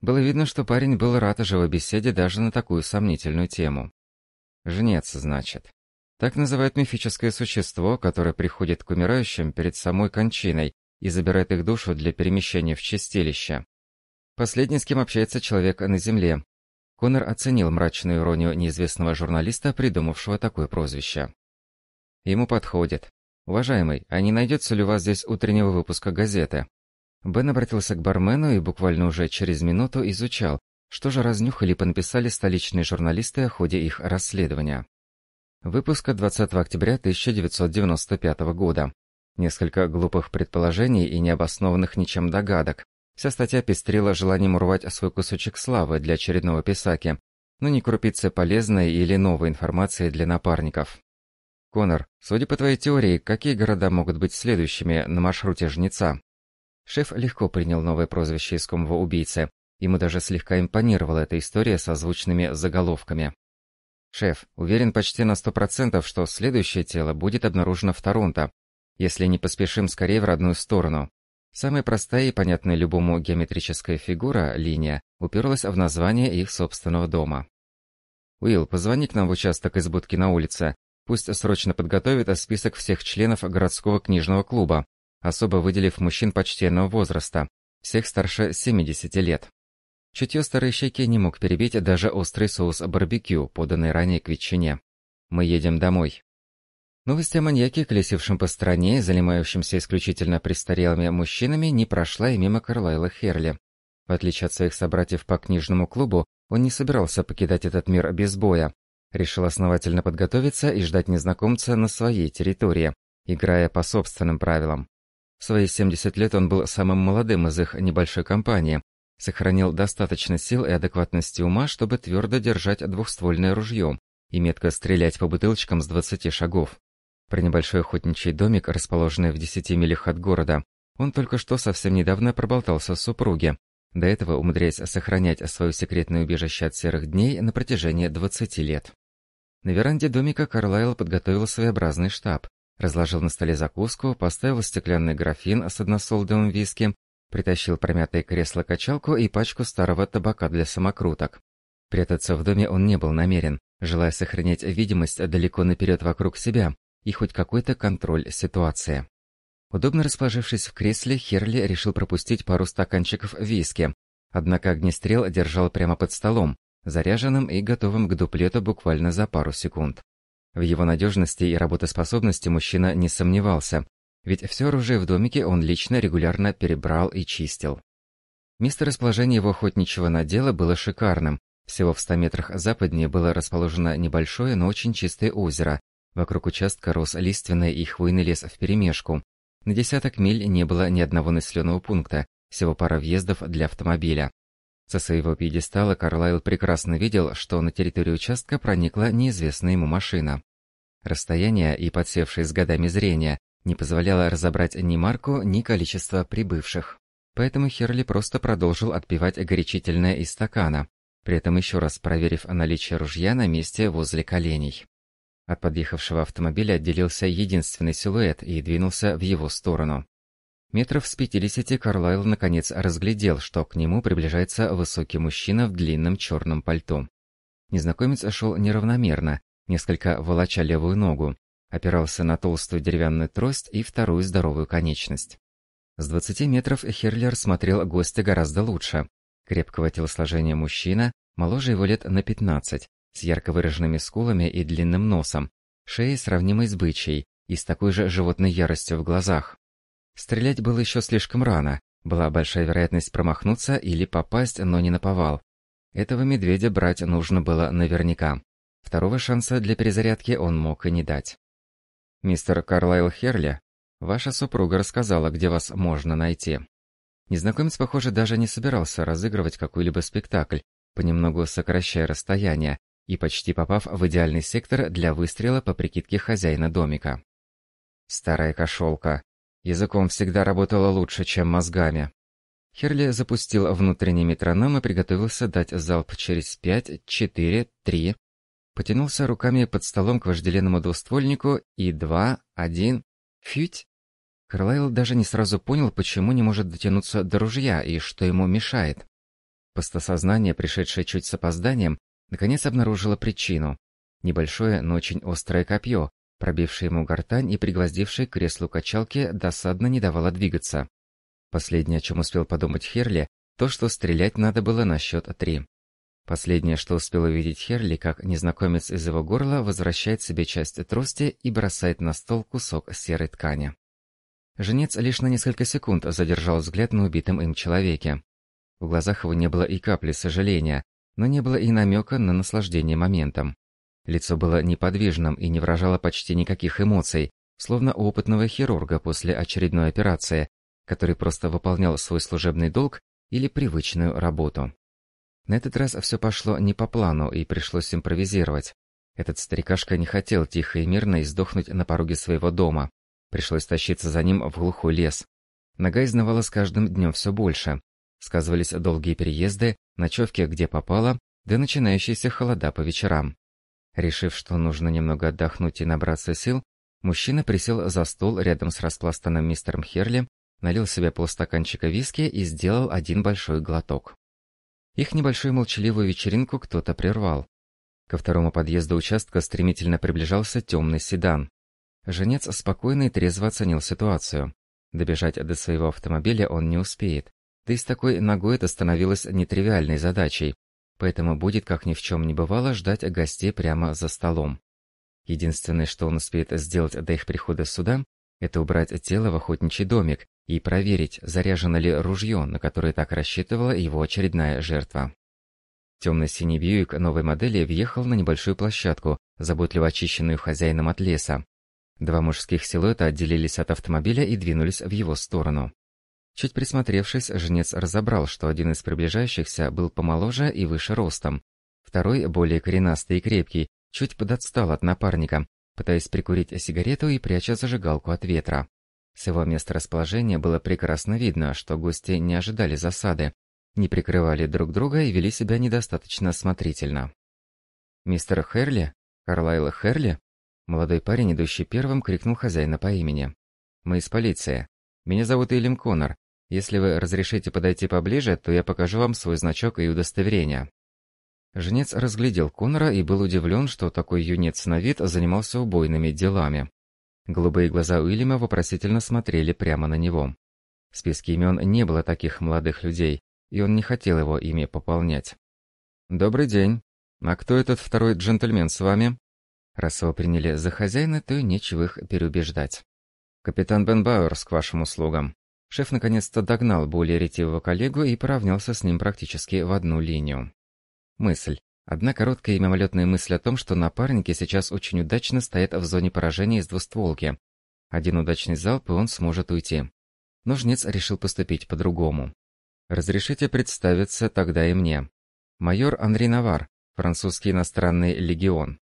Было видно, что парень был рад живой беседе даже на такую сомнительную тему. Жнец, значит. Так называют мифическое существо, которое приходит к умирающим перед самой кончиной и забирает их душу для перемещения в чистилище. Последний, с кем общается человек на Земле, Конор оценил мрачную иронию неизвестного журналиста, придумавшего такое прозвище. Ему подходит. «Уважаемый, а не найдется ли у вас здесь утреннего выпуска газеты?» Бен обратился к бармену и буквально уже через минуту изучал, что же разнюхали и понаписали столичные журналисты о ходе их расследования. Выпуск от 20 октября 1995 года. Несколько глупых предположений и необоснованных ничем догадок, Вся статья пестрила желанием урвать свой кусочек славы для очередного писаки, но не крупицы полезной или новой информации для напарников. «Конор, судя по твоей теории, какие города могут быть следующими на маршруте Жнеца?» Шеф легко принял новое прозвище искомого убийцы. Ему даже слегка импонировала эта история со звучными заголовками. «Шеф, уверен почти на сто процентов, что следующее тело будет обнаружено в Торонто, если не поспешим скорее в родную сторону. Самая простая и понятная любому геометрическая фигура, линия, уперлась в название их собственного дома. «Уилл, позвони к нам в участок из будки на улице. Пусть срочно подготовит список всех членов городского книжного клуба, особо выделив мужчин почтенного возраста, всех старше 70 лет». Чутье старой щеки не мог перебить даже острый соус барбекю, поданный ранее к ветчине. «Мы едем домой». Новость о маньяке, колесившем по стране, занимающемся исключительно престарелыми мужчинами, не прошла и мимо Карлайла Херли. В отличие от своих собратьев по книжному клубу, он не собирался покидать этот мир без боя. Решил основательно подготовиться и ждать незнакомца на своей территории, играя по собственным правилам. В свои 70 лет он был самым молодым из их небольшой компании, сохранил достаточно сил и адекватности ума, чтобы твердо держать двухствольное ружье и метко стрелять по бутылочкам с 20 шагов. Про небольшой охотничий домик, расположенный в десяти милях от города, он только что совсем недавно проболтался с супруги, до этого умудряясь сохранять свое секретное убежище от серых дней на протяжении 20 лет. На веранде домика Карлайл подготовил своеобразный штаб, разложил на столе закуску, поставил стеклянный графин с односолдовым виски, притащил промятое кресло-качалку и пачку старого табака для самокруток. Прятаться в доме он не был намерен, желая сохранять видимость далеко наперед вокруг себя и хоть какой-то контроль ситуации. Удобно расположившись в кресле, Херли решил пропустить пару стаканчиков виски, однако огнестрел держал прямо под столом, заряженным и готовым к дуплету буквально за пару секунд. В его надежности и работоспособности мужчина не сомневался, ведь все оружие в домике он лично регулярно перебрал и чистил. Место расположения его охотничьего надела было шикарным. Всего в 100 метрах западнее было расположено небольшое, но очень чистое озеро. Вокруг участка рос лиственный и хвойный лес вперемешку. На десяток миль не было ни одного населенного пункта, всего пара въездов для автомобиля. Со своего пьедестала Карлайл прекрасно видел, что на территорию участка проникла неизвестная ему машина. Расстояние и подсевшее с годами зрение не позволяло разобрать ни марку, ни количество прибывших. Поэтому Херли просто продолжил отпивать горячительное из стакана, при этом еще раз проверив наличие ружья на месте возле коленей. От подъехавшего автомобиля отделился единственный силуэт и двинулся в его сторону. Метров с пятидесяти Карлайл наконец разглядел, что к нему приближается высокий мужчина в длинном черном пальто. Незнакомец шел неравномерно, несколько волоча левую ногу, опирался на толстую деревянную трость и вторую здоровую конечность. С двадцати метров Херлер смотрел гостя гораздо лучше. Крепкого телосложения мужчина, моложе его лет на пятнадцать, с ярко выраженными скулами и длинным носом, шеей сравнимой с бычьей и с такой же животной яростью в глазах. Стрелять было еще слишком рано, была большая вероятность промахнуться или попасть, но не наповал. Этого медведя брать нужно было наверняка. Второго шанса для перезарядки он мог и не дать. «Мистер Карлайл Херли, ваша супруга рассказала, где вас можно найти». Незнакомец, похоже, даже не собирался разыгрывать какой-либо спектакль, понемногу сокращая расстояние и почти попав в идеальный сектор для выстрела по прикидке хозяина домика. Старая кошелка. Языком всегда работала лучше, чем мозгами. Херли запустил внутренний метроном и приготовился дать залп через пять, четыре, три. Потянулся руками под столом к вожделенному двуствольнику и два, один, фють. Карлайл даже не сразу понял, почему не может дотянуться до ружья и что ему мешает. Постосознание, пришедшее чуть с опозданием, наконец обнаружило причину. Небольшое, но очень острое копье, пробивший ему гортань и пригвоздивший к креслу качалки, досадно не давало двигаться. Последнее, о чем успел подумать Херли, то, что стрелять надо было на счет три. Последнее, что успел увидеть Херли, как незнакомец из его горла возвращает себе часть трости и бросает на стол кусок серой ткани. Женец лишь на несколько секунд задержал взгляд на убитом им человеке. В глазах его не было и капли сожаления, но не было и намека на наслаждение моментом. Лицо было неподвижным и не выражало почти никаких эмоций, словно у опытного хирурга после очередной операции, который просто выполнял свой служебный долг или привычную работу. На этот раз все пошло не по плану и пришлось импровизировать. Этот старикашка не хотел тихо и мирно издохнуть на пороге своего дома. Пришлось тащиться за ним в глухой лес. Нога изнывала с каждым днем все больше. Сказывались долгие переезды, ночевки где попало, да начинающиеся холода по вечерам. Решив, что нужно немного отдохнуть и набраться сил, мужчина присел за стол рядом с распластанным мистером Херли, налил себе полстаканчика виски и сделал один большой глоток. Их небольшую молчаливую вечеринку кто-то прервал. Ко второму подъезду участка стремительно приближался темный седан. Женец спокойно и трезво оценил ситуацию. Добежать до своего автомобиля он не успеет. Да и с такой ногой это становилось нетривиальной задачей, поэтому будет, как ни в чем не бывало, ждать гостей прямо за столом. Единственное, что он успеет сделать до их прихода сюда, это убрать тело в охотничий домик и проверить, заряжено ли ружье, на которое так рассчитывала его очередная жертва. Темно-синий Бьюик новой модели въехал на небольшую площадку, заботливо очищенную хозяином от леса. Два мужских силуэта отделились от автомобиля и двинулись в его сторону. Чуть присмотревшись, жнец разобрал, что один из приближающихся был помоложе и выше ростом. Второй, более коренастый и крепкий, чуть подотстал от напарника, пытаясь прикурить сигарету и пряча зажигалку от ветра. С его места расположения было прекрасно видно, что гости не ожидали засады, не прикрывали друг друга и вели себя недостаточно осмотрительно. «Мистер Херли? Карлайл Херли?» Молодой парень, идущий первым, крикнул хозяина по имени. «Мы из полиции. Меня зовут Илим Коннор. Если вы разрешите подойти поближе, то я покажу вам свой значок и удостоверение». Женец разглядел Коннора и был удивлен, что такой юнец на вид занимался убойными делами. Голубые глаза Уильяма вопросительно смотрели прямо на него. В списке имен не было таких молодых людей, и он не хотел его ими пополнять. «Добрый день. А кто этот второй джентльмен с вами?» Раз его приняли за хозяина, то нечего их переубеждать. «Капитан Бен Бауэрс к вашим услугам». Шеф наконец-то догнал более ретивого коллегу и поравнялся с ним практически в одну линию. Мысль. Одна короткая и мимолетная мысль о том, что напарники сейчас очень удачно стоят в зоне поражения из двустволки. Один удачный залп, и он сможет уйти. Но жнец решил поступить по-другому. «Разрешите представиться тогда и мне. Майор Анри Навар, французский иностранный легион».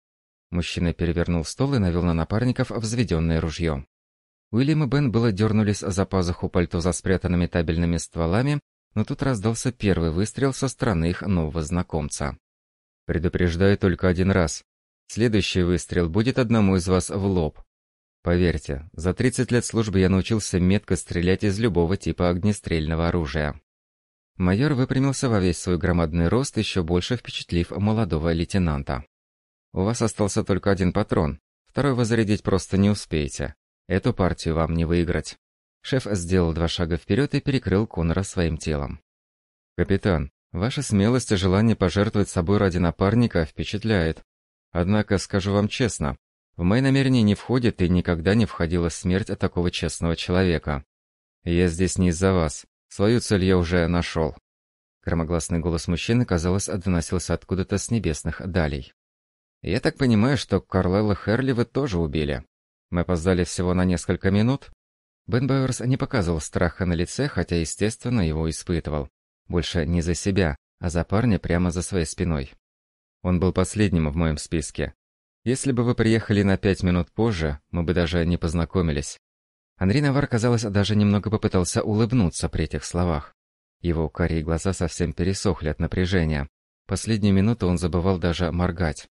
Мужчина перевернул стол и навел на напарников взведенное ружье. Уильям и Бен было дернулись за пазуху пальто за спрятанными табельными стволами, но тут раздался первый выстрел со стороны их нового знакомца. Предупреждаю только один раз. Следующий выстрел будет одному из вас в лоб. Поверьте, за 30 лет службы я научился метко стрелять из любого типа огнестрельного оружия. Майор выпрямился во весь свой громадный рост, еще больше впечатлив молодого лейтенанта. У вас остался только один патрон. Второй вы зарядить просто не успеете. Эту партию вам не выиграть. Шеф сделал два шага вперед и перекрыл Конора своим телом. «Капитан, Ваша смелость и желание пожертвовать собой ради напарника впечатляет. Однако, скажу вам честно, в мои намерения не входит и никогда не входила смерть такого честного человека. Я здесь не из-за вас. Свою цель я уже нашел. Громогласный голос мужчины, казалось, доносился откуда-то с небесных далей. «Я так понимаю, что Карлайла Херли вы тоже убили. Мы опоздали всего на несколько минут?» Бен Бауэрс не показывал страха на лице, хотя, естественно, его испытывал. Больше не за себя, а за парня прямо за своей спиной. Он был последним в моем списке. Если бы вы приехали на пять минут позже, мы бы даже не познакомились. Андрей Навар, казалось, даже немного попытался улыбнуться при этих словах. Его карие глаза совсем пересохли от напряжения. Последнюю минуту он забывал даже моргать.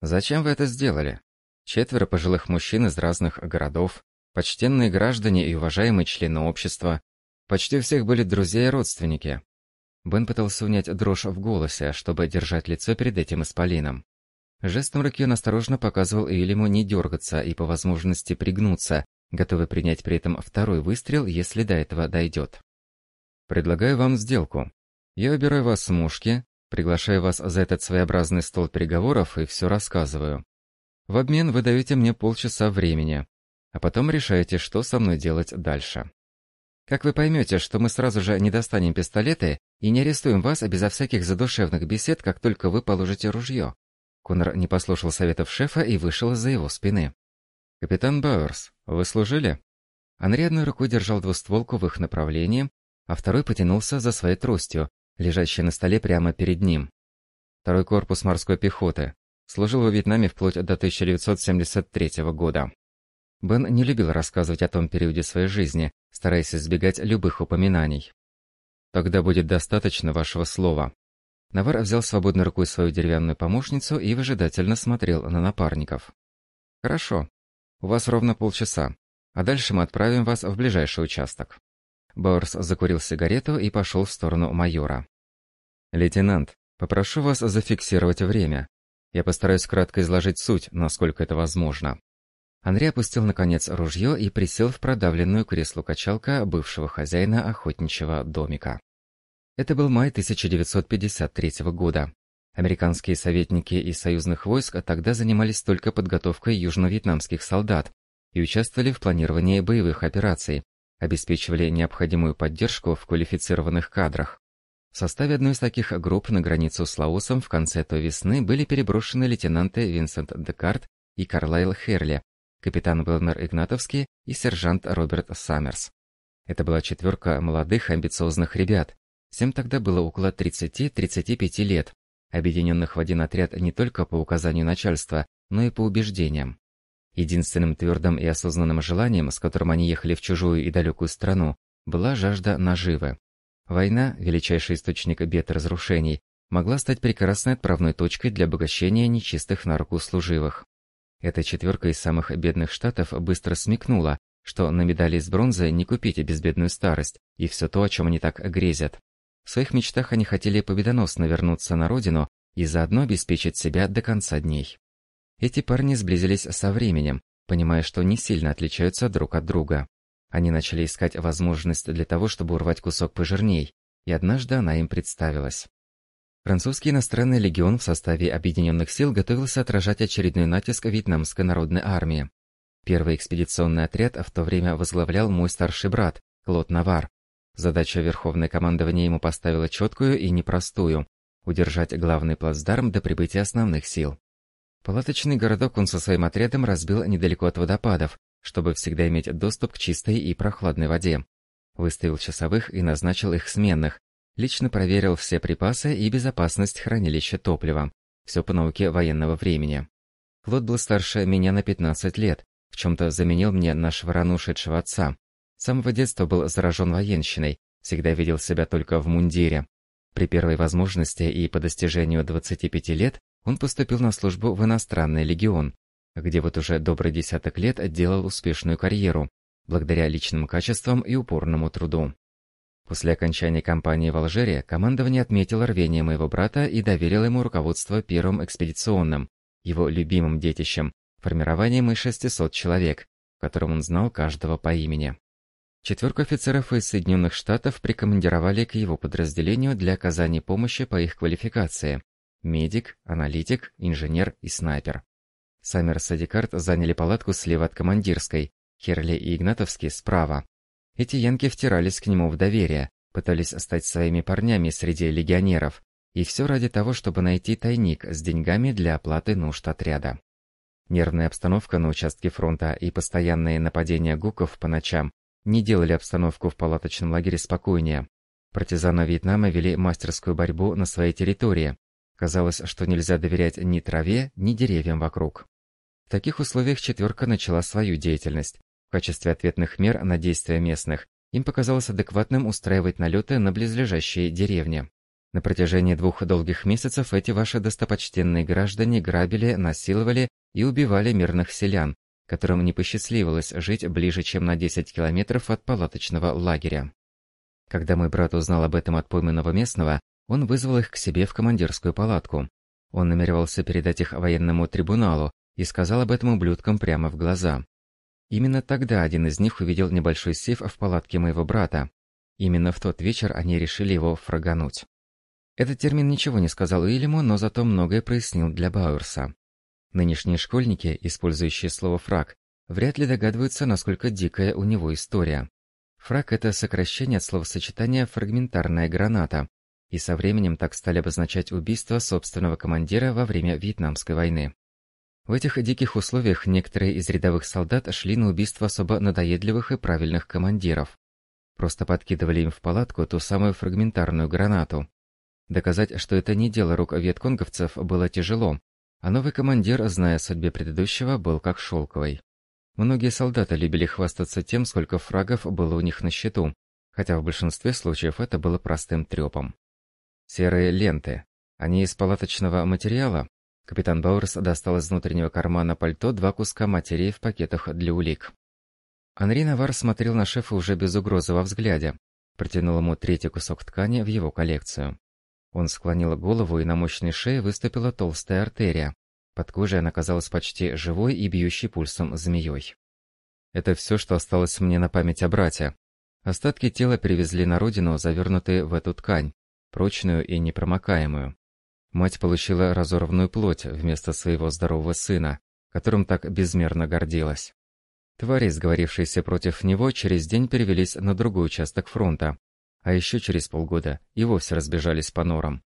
«Зачем вы это сделали? Четверо пожилых мужчин из разных городов, почтенные граждане и уважаемые члены общества. Почти у всех были друзья и родственники. Бен пытался унять дрожь в голосе, чтобы держать лицо перед этим исполином. Жестом руки он осторожно показывал Эйлиму не дергаться и по возможности пригнуться, готовый принять при этом второй выстрел, если до этого дойдет. «Предлагаю вам сделку. Я убираю вас с мушки, приглашаю вас за этот своеобразный стол переговоров и все рассказываю. В обмен вы даете мне полчаса времени, а потом решаете, что со мной делать дальше. Как вы поймете, что мы сразу же не достанем пистолеты и не арестуем вас безо всяких задушевных бесед, как только вы положите ружье». Конор не послушал советов шефа и вышел из-за его спины. «Капитан Бауэрс, вы служили?» Анри одной рукой держал двустволку в их направлении, а второй потянулся за своей тростью, лежащей на столе прямо перед ним. Второй корпус морской пехоты. Служил во Вьетнаме вплоть до 1973 года. Бен не любил рассказывать о том периоде своей жизни, стараясь избегать любых упоминаний. Тогда будет достаточно вашего слова. Навар взял свободной рукой свою деревянную помощницу и выжидательно смотрел на напарников. Хорошо. У вас ровно полчаса. А дальше мы отправим вас в ближайший участок. Бауэрс закурил сигарету и пошел в сторону майора. «Лейтенант, попрошу вас зафиксировать время. Я постараюсь кратко изложить суть, насколько это возможно». Андрей опустил, наконец, ружье и присел в продавленную кресло-качалка бывшего хозяина охотничьего домика. Это был май 1953 года. Американские советники из союзных войск тогда занимались только подготовкой южно-вьетнамских солдат и участвовали в планировании боевых операций, обеспечивали необходимую поддержку в квалифицированных кадрах. В составе одной из таких групп на границу с Лаосом в конце той весны были переброшены лейтенанты Винсент Декарт и Карлайл Херли, капитан Уилмер Игнатовский и сержант Роберт Саммерс. Это была четверка молодых амбициозных ребят. Всем тогда было около 30-35 лет, объединенных в один отряд не только по указанию начальства, но и по убеждениям. Единственным твердым и осознанным желанием, с которым они ехали в чужую и далекую страну, была жажда наживы. Война, величайший источник бед и разрушений, могла стать прекрасной отправной точкой для обогащения нечистых на руку служивых. Эта четверка из самых бедных штатов быстро смекнула, что на медали из бронзы не купите безбедную старость и все то, о чем они так грезят. В своих мечтах они хотели победоносно вернуться на родину и заодно обеспечить себя до конца дней. Эти парни сблизились со временем, понимая, что не сильно отличаются друг от друга. Они начали искать возможность для того, чтобы урвать кусок пожирней, и однажды она им представилась. Французский иностранный легион в составе объединенных сил готовился отражать очередной натиск вьетнамской народной армии. Первый экспедиционный отряд в то время возглавлял мой старший брат, Клод Навар. Задача Верховное командование ему поставило четкую и непростую – удержать главный плацдарм до прибытия основных сил. Палаточный городок он со своим отрядом разбил недалеко от водопадов, чтобы всегда иметь доступ к чистой и прохладной воде. Выставил часовых и назначил их сменных. Лично проверил все припасы и безопасность хранилища топлива. Все по науке военного времени. Клод был старше меня на 15 лет, в чем-то заменил мне нашего рано ушедшего отца. С самого детства был заражен военщиной, всегда видел себя только в мундире. При первой возможности и по достижению 25 лет он поступил на службу в иностранный легион, где вот уже добрый десяток лет делал успешную карьеру, благодаря личным качествам и упорному труду. После окончания кампании в Алжире командование отметило рвение моего брата и доверило ему руководство первым экспедиционным, его любимым детищем, формированием из 600 человек, в котором он знал каждого по имени. Четверку офицеров из Соединенных Штатов прикомандировали к его подразделению для оказания помощи по их квалификации – медик, аналитик, инженер и снайпер. Саммерс и Декарт заняли палатку слева от командирской, Херли и Игнатовский справа. Эти янки втирались к нему в доверие, пытались стать своими парнями среди легионеров, и все ради того, чтобы найти тайник с деньгами для оплаты нужд отряда. Нервная обстановка на участке фронта и постоянные нападения гуков по ночам не делали обстановку в палаточном лагере спокойнее. Партизаны Вьетнама вели мастерскую борьбу на своей территории. Казалось, что нельзя доверять ни траве, ни деревьям вокруг. В таких условиях четверка начала свою деятельность. В качестве ответных мер на действия местных им показалось адекватным устраивать налеты на близлежащие деревни. На протяжении двух долгих месяцев эти ваши достопочтенные граждане грабили, насиловали и убивали мирных селян, которым не посчастливилось жить ближе, чем на 10 километров от палаточного лагеря. Когда мой брат узнал об этом от пойманного местного, он вызвал их к себе в командирскую палатку. Он намеревался передать их военному трибуналу и сказал об этом ублюдкам прямо в глаза. Именно тогда один из них увидел небольшой сейф в палатке моего брата. Именно в тот вечер они решили его фрагануть. Этот термин ничего не сказал Уильяму, но зато многое прояснил для Бауэрса. Нынешние школьники, использующие слово «фраг», вряд ли догадываются, насколько дикая у него история. Фраг – это сокращение от словосочетания «фрагментарная граната», и со временем так стали обозначать убийство собственного командира во время Вьетнамской войны. В этих диких условиях некоторые из рядовых солдат шли на убийство особо надоедливых и правильных командиров. Просто подкидывали им в палатку ту самую фрагментарную гранату. Доказать, что это не дело рук вьетконговцев, было тяжело, а новый командир, зная о судьбе предыдущего, был как шелковый. Многие солдаты любили хвастаться тем, сколько фрагов было у них на счету, хотя в большинстве случаев это было простым трепом. Серые ленты. Они из палаточного материала, Капитан Бауэрс достал из внутреннего кармана пальто два куска материи в пакетах для улик. Анри Навар смотрел на шефа уже без угрозы во взгляде. Протянул ему третий кусок ткани в его коллекцию. Он склонил голову, и на мощной шее выступила толстая артерия. Под кожей она казалась почти живой и бьющей пульсом змеей. Это все, что осталось мне на память о брате. Остатки тела перевезли на родину, завернутые в эту ткань, прочную и непромокаемую. Мать получила разорванную плоть вместо своего здорового сына, которым так безмерно гордилась. Твари, сговорившиеся против него, через день перевелись на другой участок фронта, а еще через полгода и вовсе разбежались по норам.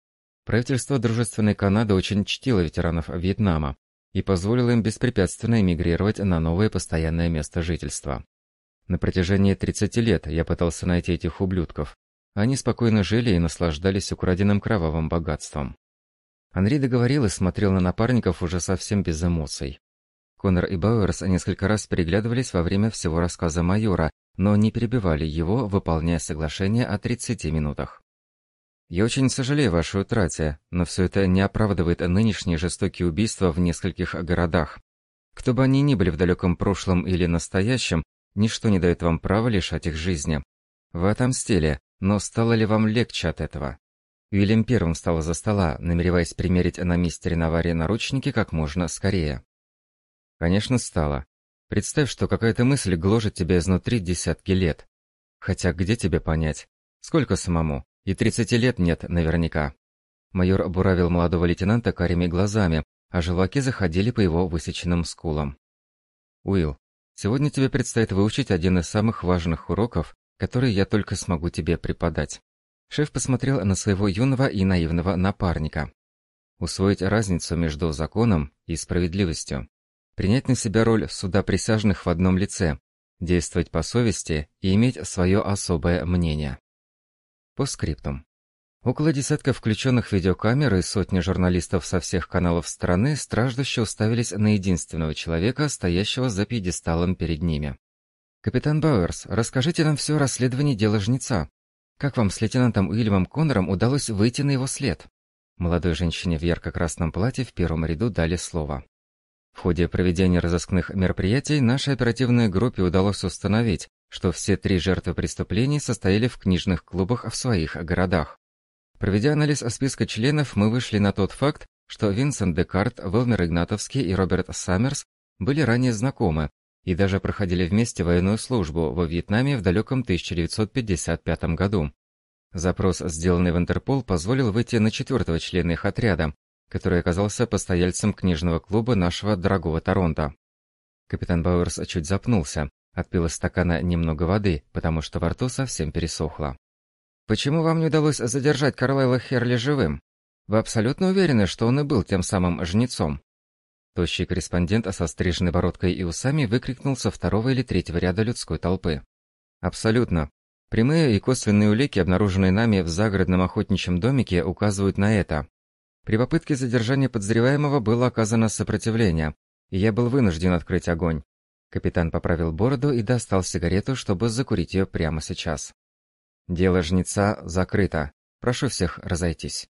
Правительство дружественной Канады очень чтило ветеранов Вьетнама и позволило им беспрепятственно эмигрировать на новое постоянное место жительства. На протяжении 30 лет я пытался найти этих ублюдков. Они спокойно жили и наслаждались украденным кровавым богатством. Анри договорил и смотрел на напарников уже совсем без эмоций. Конор и Бауэрс несколько раз переглядывались во время всего рассказа майора, но не перебивали его, выполняя соглашение о 30 минутах. «Я очень сожалею о вашей утрате, но все это не оправдывает нынешние жестокие убийства в нескольких городах. Кто бы они ни были в далеком прошлом или настоящем, ничто не дает вам права лишать их жизни. Вы отомстили, но стало ли вам легче от этого? Уильям первым встал за стола, намереваясь примерить на мистере Наваре наручники как можно скорее. Конечно, стало. Представь, что какая-то мысль гложет тебя изнутри десятки лет. Хотя где тебе понять? Сколько самому? И тридцати лет нет наверняка. Майор буравил молодого лейтенанта карими глазами, а желваки заходили по его высеченным скулам. «Уилл, сегодня тебе предстоит выучить один из самых важных уроков, который я только смогу тебе преподать». Шеф посмотрел на своего юного и наивного напарника. Усвоить разницу между законом и справедливостью. Принять на себя роль суда присяжных в одном лице, действовать по совести и иметь свое особое мнение. По скриптум. Около десятка включенных видеокамер и сотни журналистов со всех каналов страны страждуще уставились на единственного человека, стоящего за пьедесталом перед ними. «Капитан Бауэрс, расскажите нам все о расследовании дела жнеца. Как вам с лейтенантом Уильямом Коннором удалось выйти на его след?» Молодой женщине в ярко-красном платье в первом ряду дали слово. В ходе проведения разыскных мероприятий нашей оперативной группе удалось установить, что все три жертвы преступлений состояли в книжных клубах в своих городах. Проведя анализ списка членов, мы вышли на тот факт, что Винсент Декарт, Велмер Игнатовский и Роберт Саммерс были ранее знакомы и даже проходили вместе военную службу во Вьетнаме в далеком 1955 году. Запрос, сделанный в Интерпол, позволил выйти на четвертого члена их отряда, который оказался постояльцем книжного клуба нашего дорогого Торонто. Капитан Бауэрс чуть запнулся, отпил из стакана немного воды, потому что во рту совсем пересохло. Почему вам не удалось задержать Карлайла Херли живым? Вы абсолютно уверены, что он и был тем самым жнецом?» Тощий корреспондент со стриженной бородкой и усами выкрикнул со второго или третьего ряда людской толпы. «Абсолютно. Прямые и косвенные улики, обнаруженные нами в загородном охотничьем домике, указывают на это. При попытке задержания подозреваемого было оказано сопротивление, и я был вынужден открыть огонь. Капитан поправил бороду и достал сигарету, чтобы закурить ее прямо сейчас. Дело жнеца закрыто. Прошу всех разойтись.